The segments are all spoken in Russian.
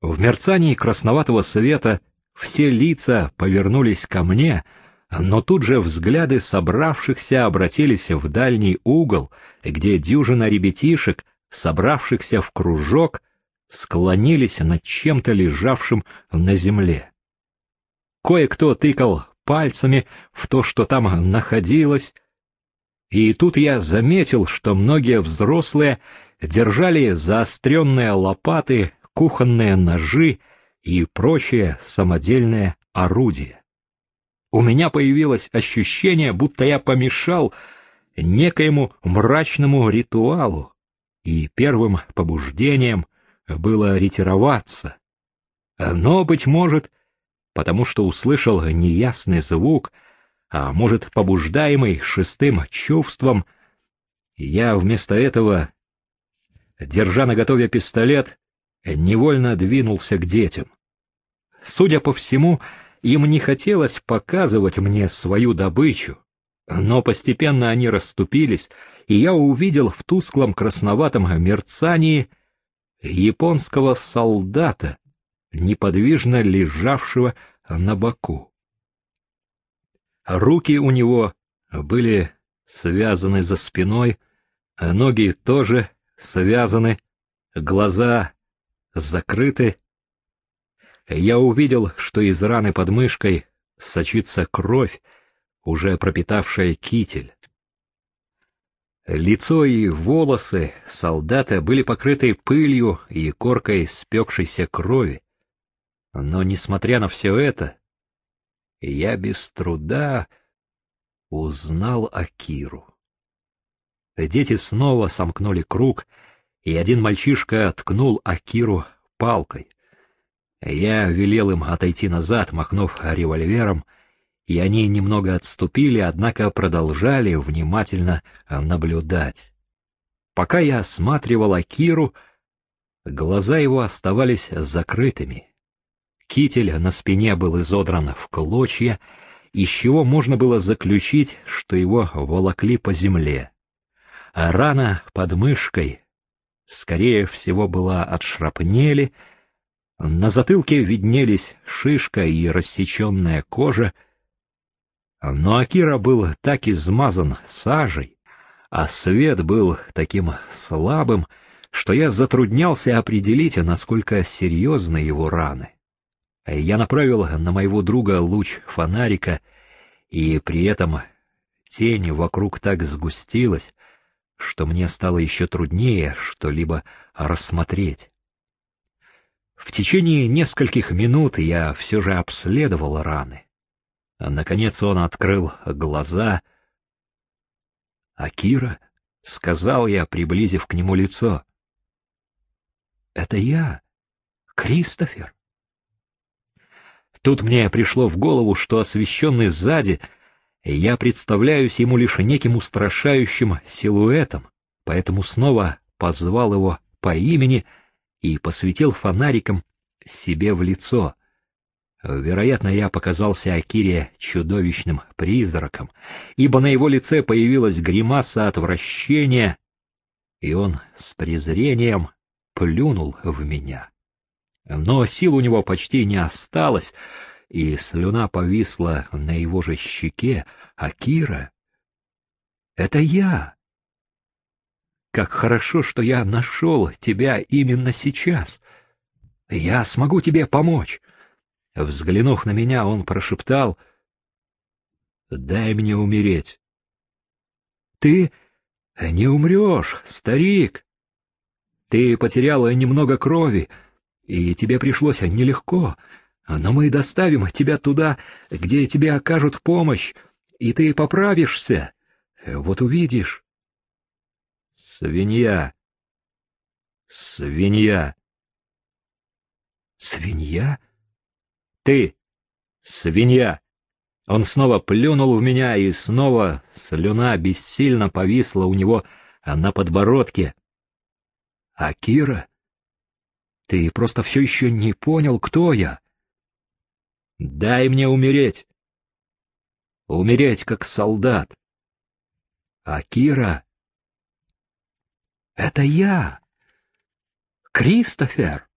В мерцании красноватого света все лица повернулись ко мне, но тут же взгляды собравшихся обратились в дальний угол, где дюжина ребятишек, собравшихся в кружок, склонились над чем-то лежавшим на земле. Кое-кто тыкал пальцами в то, что там находилось, и тут я заметил, что многие взрослые держали заостренные лопаты, кухонные ножи и прочие самодельные орудия. У меня появилось ощущение, будто я помешал некоему мрачному ритуалу, и первым побуждением было ретироваться. Но, быть может, потому что услышал неясный звук, а может, побуждаемый шестым чувством, я вместо этого, держа наготове пистолет, невольно двинулся к детям. Судя по всему, им не хотелось показывать мне свою добычу, но постепенно они расступились, и я увидел в тусклом красноватом мерцании японского солдата, неподвижно лежавшего на боку. Руки у него были связаны за спиной, ноги тоже связаны, глаза закрыты. Я увидел, что из раны под мышкой сочится кровь, уже пропитавшая китель. Лицо и волосы солдата были покрыты пылью и коркой спекшейся крови. Но, несмотря на все это, я без труда узнал Акиру. Дети снова сомкнули круг, и один мальчишка ткнул Акиру палкой. Я велел им отойти назад, махнув револьвером, и они немного отступили, однако продолжали внимательно наблюдать. Пока я осматривал Акиру, глаза его оставались закрытыми. Китель на спине был изодран в клочья, из чего можно было заключить, что его волокли по земле. А рана под мышкой, скорее всего, была от шрапнели, на затылке виднелись шишка и рассеченная кожа, но Акира был так измазан сажей, а свет был таким слабым, что я затруднялся определить, насколько серьезны его раны. Я направил на моего друга луч фонарика, и при этом тень вокруг так сгустилась, что мне стало еще труднее что-либо рассмотреть. В течение нескольких минут я все же обследовал раны. Наконец он открыл глаза. «Акира?» — сказал я, приблизив к нему лицо. «Это я, Кристофер». Тут мне пришло в голову, что освещенный сзади, я представляюсь ему лишь неким устрашающим силуэтом, поэтому снова позвал его по имени и посветил фонариком себе в лицо. Вероятно, я показался Акире чудовищным призраком, ибо на его лице появилась гримаса отвращения, и он с презрением плюнул в меня но сил у него почти не осталось, и слюна повисла на его же щеке, а Кира — это я. Как хорошо, что я нашел тебя именно сейчас. Я смогу тебе помочь. Взглянув на меня, он прошептал, «Дай мне умереть». «Ты не умрешь, старик. Ты потеряла немного крови, — и тебе пришлось нелегко, но мы доставим тебя туда, где тебе окажут помощь, и ты поправишься. Вот увидишь. Свинья. Свинья. Свинья? Ты. Свинья. Он снова плюнул в меня, и снова слюна бессильно повисла у него на подбородке. А Кира? Ты просто все еще не понял, кто я. Дай мне умереть. Умереть как солдат. А Кира... Это я. Кристофер.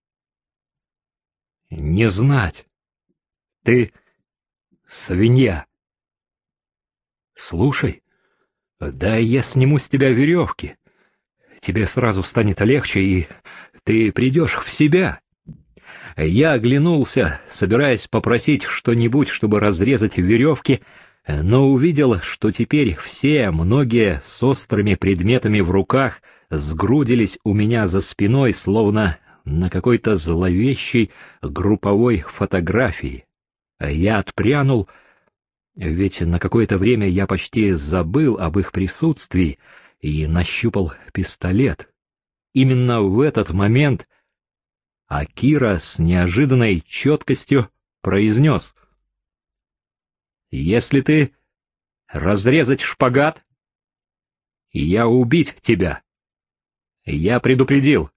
не знать. Ты свинья. Слушай, дай я сниму с тебя веревки. Тебе сразу станет легче, и ты придешь в себя. Я оглянулся, собираясь попросить что-нибудь, чтобы разрезать веревки, но увидел, что теперь все, многие с острыми предметами в руках, сгрудились у меня за спиной, словно на какой-то зловещей групповой фотографии. Я отпрянул, ведь на какое-то время я почти забыл об их присутствии и нащупал пистолет. Именно в этот момент Акира с неожиданной четкостью произнес. «Если ты разрезать шпагат, я убить тебя. Я предупредил.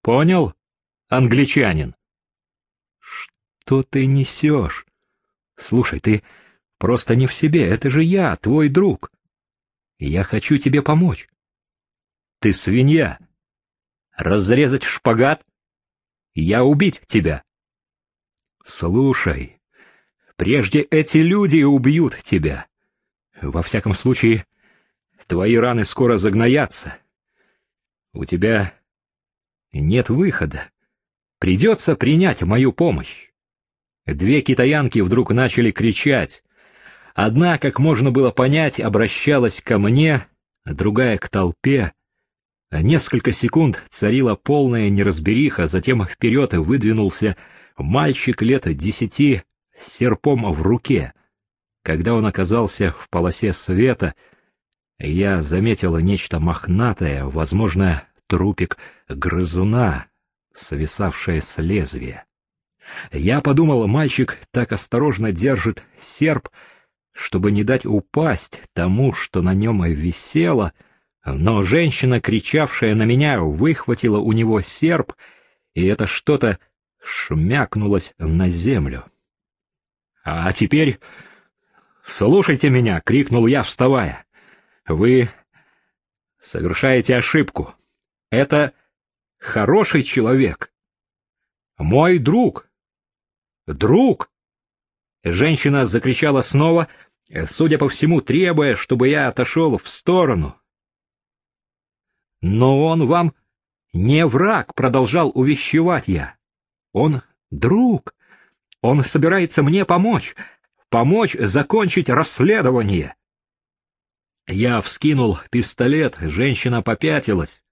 Понял, англичанин? Что ты несешь? Слушай, ты просто не в себе, это же я, твой друг. Я хочу тебе помочь. Ты свинья. Разрезать шпагат? Я убить тебя. Слушай, прежде эти люди убьют тебя. Во всяком случае, твои раны скоро загноятся. У тебя нет выхода. Придется принять мою помощь. Две китаянки вдруг начали кричать. Одна, как можно было понять, обращалась ко мне, другая — к толпе. Несколько секунд царила полная неразбериха, затем вперед выдвинулся мальчик лет десяти с серпом в руке. Когда он оказался в полосе света, я заметила нечто мохнатое, возможно, трупик грызуна, свисавшее с лезвия. Я подумал, мальчик так осторожно держит серп, чтобы не дать упасть тому, что на нем висело, но женщина, кричавшая на меня, выхватила у него серп, и это что-то шмякнулось на землю. «А теперь слушайте меня!» — крикнул я, вставая. «Вы совершаете ошибку. Это хороший человек. Мой друг. Друг. Женщина закричала снова, судя по всему, требуя, чтобы я отошел в сторону. Но он вам не враг, продолжал увещевать я. Он друг. Он собирается мне помочь, помочь закончить расследование. Я вскинул пистолет, женщина попятилась.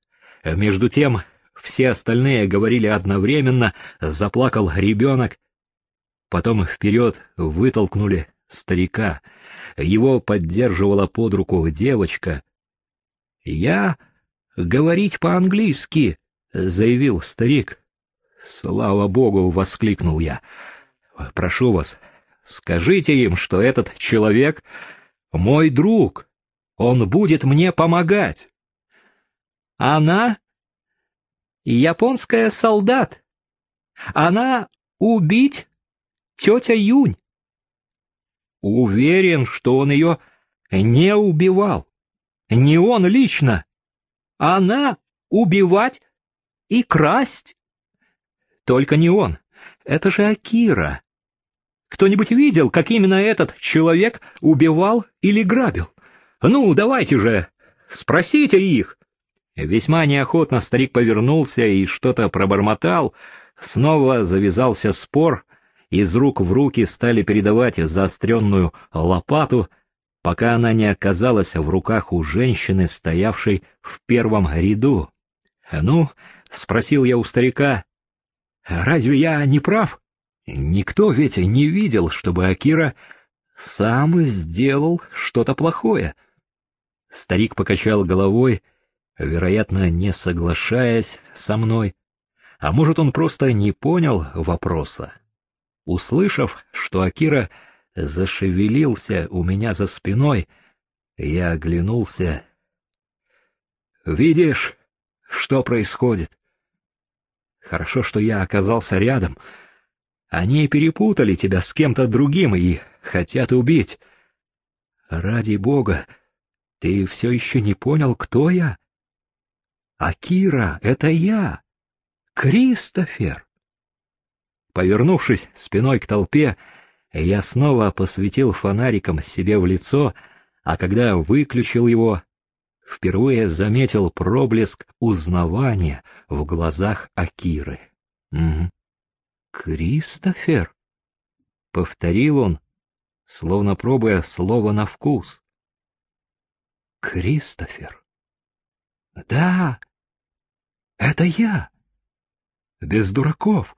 Между тем, все остальные говорили одновременно, заплакал ребенок. Потом вперед вытолкнули старика. Его поддерживала под руку девочка. «Я говорить по-английски», — заявил старик. «Слава богу!» — воскликнул я. «Прошу вас, скажите им, что этот человек — мой друг. Он будет мне помогать». Она японская солдат. Она убить тетя Юнь. Уверен, что он ее не убивал. Не он лично. Она убивать и красть. Только не он. Это же Акира. Кто-нибудь видел, как именно этот человек убивал или грабил? Ну, давайте же, спросите их. Весьма неохотно старик повернулся и что-то пробормотал. Снова завязался спор. Из рук в руки стали передавать заостренную лопату, пока она не оказалась в руках у женщины, стоявшей в первом ряду. «Ну?» — спросил я у старика. «Разве я не прав? Никто ведь не видел, чтобы Акира сам сделал что-то плохое». Старик покачал головой, — вероятно, не соглашаясь со мной, а может, он просто не понял вопроса. Услышав, что Акира зашевелился у меня за спиной, я оглянулся. «Видишь, что происходит? Хорошо, что я оказался рядом. Они перепутали тебя с кем-то другим и хотят убить. Ради бога, ты все еще не понял, кто я?» Акира, это я, Кристофер. Повернувшись спиной к толпе, я снова посветил фонариком себе в лицо, а когда выключил его, впервые заметил проблеск узнавания в глазах Акиры. Угу. «Кристофер?» — повторил он, словно пробуя слово на вкус. «Кристофер?» «Да, это я!» «Без дураков!»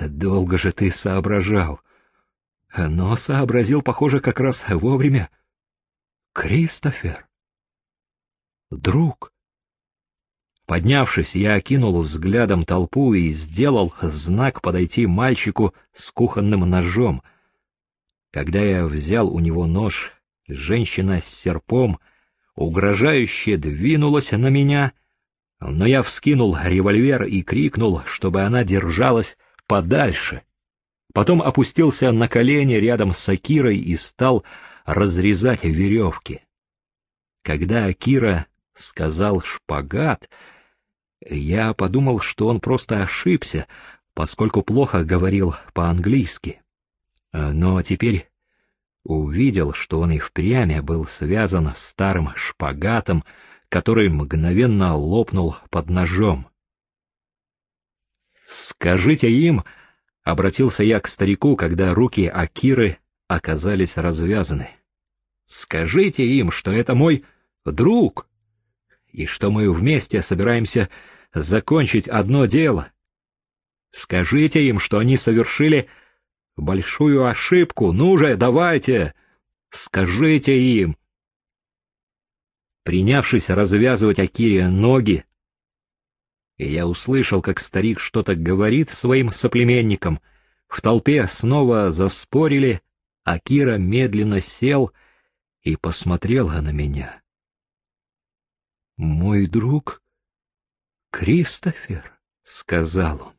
«Долго же ты соображал!» Но сообразил, похоже, как раз вовремя. «Кристофер!» «Друг!» Поднявшись, я окинул взглядом толпу и сделал знак подойти мальчику с кухонным ножом. Когда я взял у него нож, женщина с серпом угрожающе двинулась на меня, но я вскинул револьвер и крикнул, чтобы она держалась подальше. Потом опустился на колени рядом с Акирой и стал разрезать веревки. Когда Акира сказал «шпагат», я подумал, что он просто ошибся, поскольку плохо говорил по-английски. Но теперь увидел, что он и впрямь был связан старым шпагатом, который мгновенно лопнул под ножом. «Скажите им», — обратился я к старику, когда руки Акиры оказались развязаны. «Скажите им, что это мой друг, и что мы вместе собираемся закончить одно дело. Скажите им, что они совершили большую ошибку. Ну же, давайте! Скажите им!» Принявшись развязывать Акире ноги, я услышал, как старик что-то говорит своим соплеменникам. В толпе снова заспорили, Акира медленно сел и посмотрел на меня. «Мой друг Кристофер», — сказал он.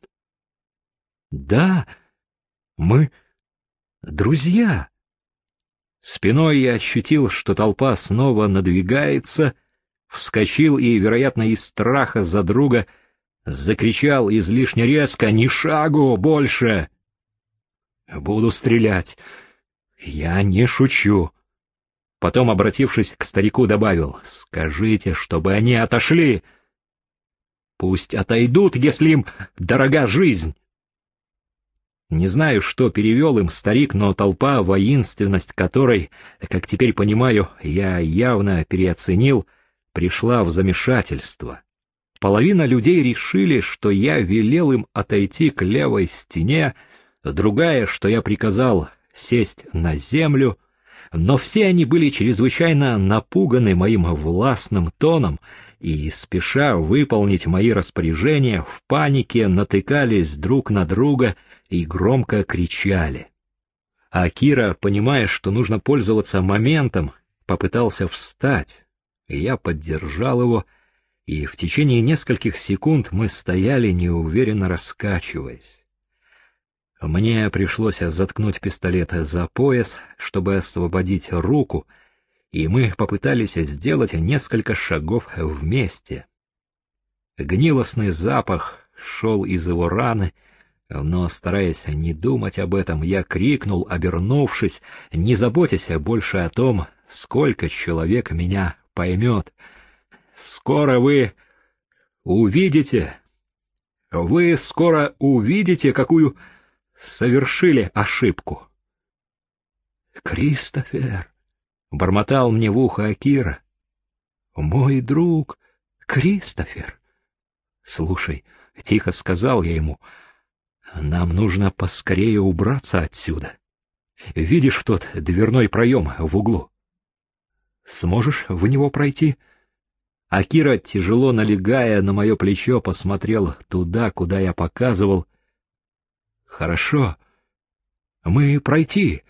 «Да, мы друзья». Спиной я ощутил, что толпа снова надвигается, вскочил и, вероятно, из страха за друга, закричал излишне резко «Ни шагу больше!» «Буду стрелять. Я не шучу». Потом, обратившись к старику, добавил «Скажите, чтобы они отошли. Пусть отойдут, если им дорога жизнь». Не знаю, что перевел им старик, но толпа, воинственность которой, как теперь понимаю, я явно переоценил, пришла в замешательство. Половина людей решили, что я велел им отойти к левой стене, другая, что я приказал сесть на землю, но все они были чрезвычайно напуганы моим властным тоном и, спеша выполнить мои распоряжения, в панике натыкались друг на друга и громко кричали. А Кира, понимая, что нужно пользоваться моментом, попытался встать, и я поддержал его, и в течение нескольких секунд мы стояли, неуверенно раскачиваясь. Мне пришлось заткнуть пистолет за пояс, чтобы освободить руку — и мы попытались сделать несколько шагов вместе. Гнилостный запах шел из его раны, но, стараясь не думать об этом, я крикнул, обернувшись, не заботясь больше о том, сколько человек меня поймет. «Скоро вы увидите, вы скоро увидите, какую совершили ошибку». «Кристофер!» бормотал мне в ухо Акира. «Мой друг Кристофер!» «Слушай», — тихо сказал я ему, — «нам нужно поскорее убраться отсюда. Видишь тот дверной проем в углу? Сможешь в него пройти?» Акира, тяжело налегая на мое плечо, посмотрел туда, куда я показывал. «Хорошо, мы пройти»,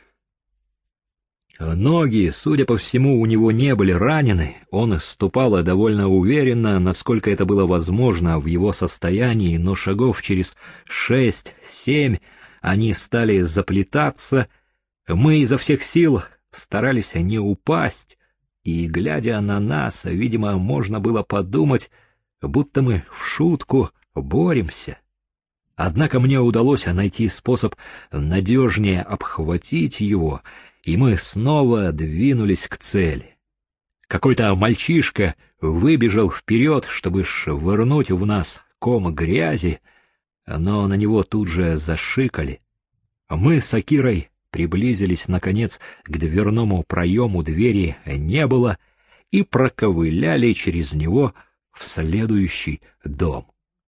Ноги, судя по всему, у него не были ранены, он ступал довольно уверенно, насколько это было возможно в его состоянии, но шагов через шесть-семь они стали заплетаться. Мы изо всех сил старались не упасть, и, глядя на нас, видимо, можно было подумать, будто мы в шутку боремся. Однако мне удалось найти способ надежнее обхватить его, и мы снова двинулись к цели. Какой-то мальчишка выбежал вперед, чтобы швырнуть в нас ком грязи, но на него тут же зашикали. Мы с Акирой приблизились, наконец, к дверному проему двери не было и проковыляли через него в следующий дом.